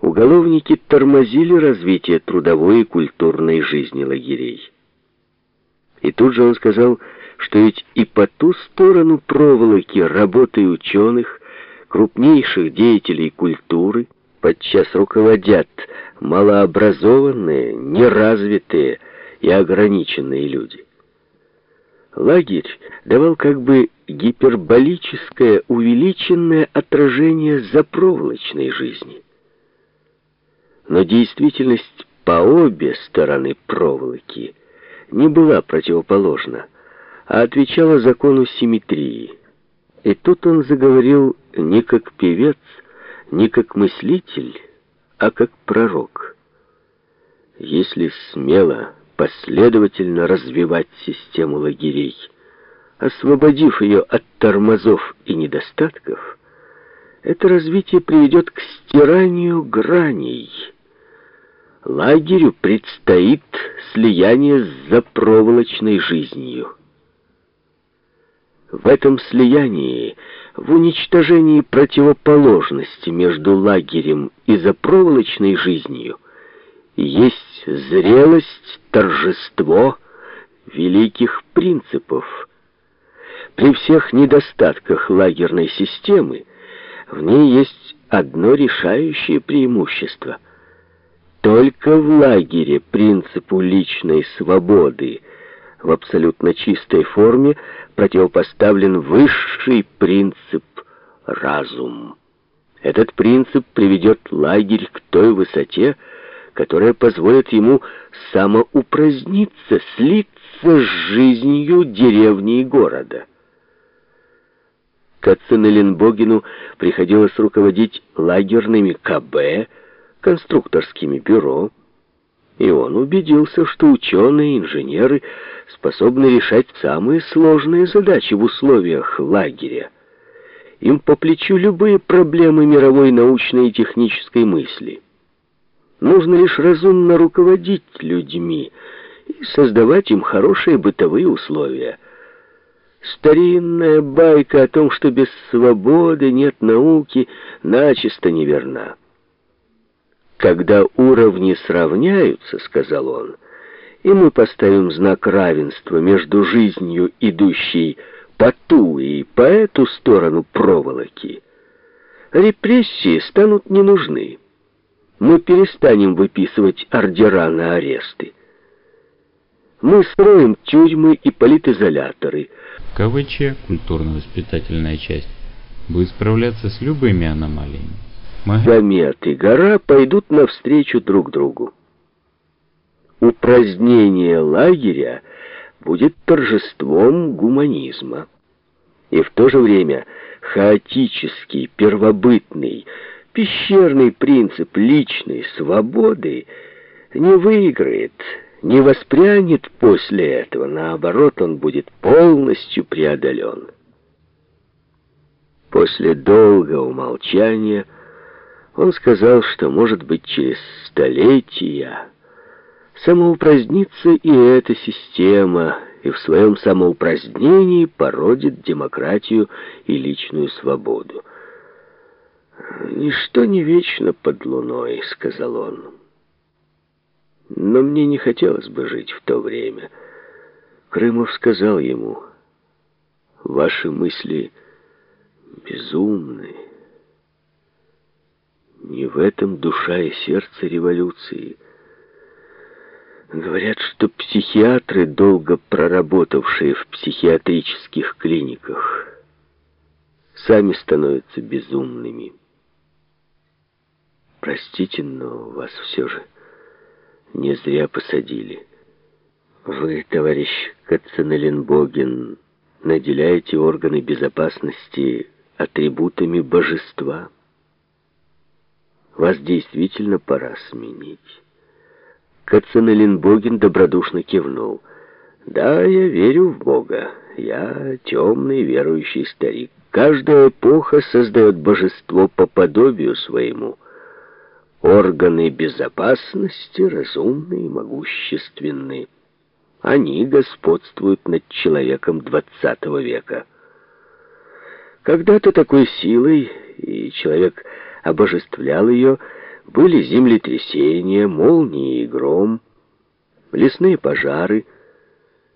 уголовники тормозили развитие трудовой и культурной жизни лагерей. И тут же он сказал, что ведь и по ту сторону проволоки работы ученых, крупнейших деятелей культуры, подчас руководят малообразованные, неразвитые и ограниченные люди. Лагерь давал как бы гиперболическое, увеличенное отражение запроволочной жизни. Но действительность по обе стороны проволоки не была противоположна, а отвечала закону симметрии. И тут он заговорил не как певец, не как мыслитель, а как пророк. Если смело, последовательно развивать систему лагерей, освободив ее от тормозов и недостатков, это развитие приведет к стиранию граней. Лагерю предстоит слияние с запроволочной жизнью. В этом слиянии, в уничтожении противоположности между лагерем и запроволочной жизнью, есть зрелость, торжество великих принципов. При всех недостатках лагерной системы в ней есть одно решающее преимущество. Только в лагере принципу личной свободы в абсолютно чистой форме противопоставлен высший принцип — разум. Этот принцип приведет лагерь к той высоте, которая позволит ему самоупраздниться, слиться с жизнью деревни и города. Кацинеленбогину приходилось руководить лагерными КБ, конструкторскими бюро, и он убедился, что ученые и инженеры способны решать самые сложные задачи в условиях лагеря. Им по плечу любые проблемы мировой научной и технической мысли. Нужно лишь разумно руководить людьми и создавать им хорошие бытовые условия. Старинная байка о том, что без свободы нет науки, начисто неверна. «Когда уровни сравняются, — сказал он, — и мы поставим знак равенства между жизнью, идущей по ту и по эту сторону проволоки, репрессии станут не нужны. Мы перестанем выписывать ордера на аресты. Мы строим тюрьмы и политизоляторы. КВЧ, культурно-воспитательная часть, будет справляться с любыми аномалиями. Гомет и гора пойдут навстречу друг другу. Упразднение лагеря будет торжеством гуманизма. И в то же время хаотический, первобытный, пещерный принцип личной свободы не выиграет, не воспрянет после этого. Наоборот, он будет полностью преодолен. После долгого молчания он сказал, что, может быть, через столетия самоупразднится и эта система, и в своем самоупразднении породит демократию и личную свободу. «Ничто не вечно под луной», — сказал он. «Но мне не хотелось бы жить в то время». Крымов сказал ему, «Ваши мысли безумны». Не в этом душа и сердце революции. Говорят, что психиатры, долго проработавшие в психиатрических клиниках, сами становятся безумными. Простите, но вас все же не зря посадили. Вы, товарищ Кацанеленбоген, наделяете органы безопасности атрибутами божества. Вас действительно пора сменить. Кацанеленбоген добродушно кивнул. Да, я верю в Бога. Я темный верующий старик. Каждая эпоха создает божество по подобию своему. Органы безопасности разумные и могущественные. Они господствуют над человеком двадцатого века. Когда-то такой силой, и человек обожествлял ее, Были землетрясения, молнии и гром, лесные пожары —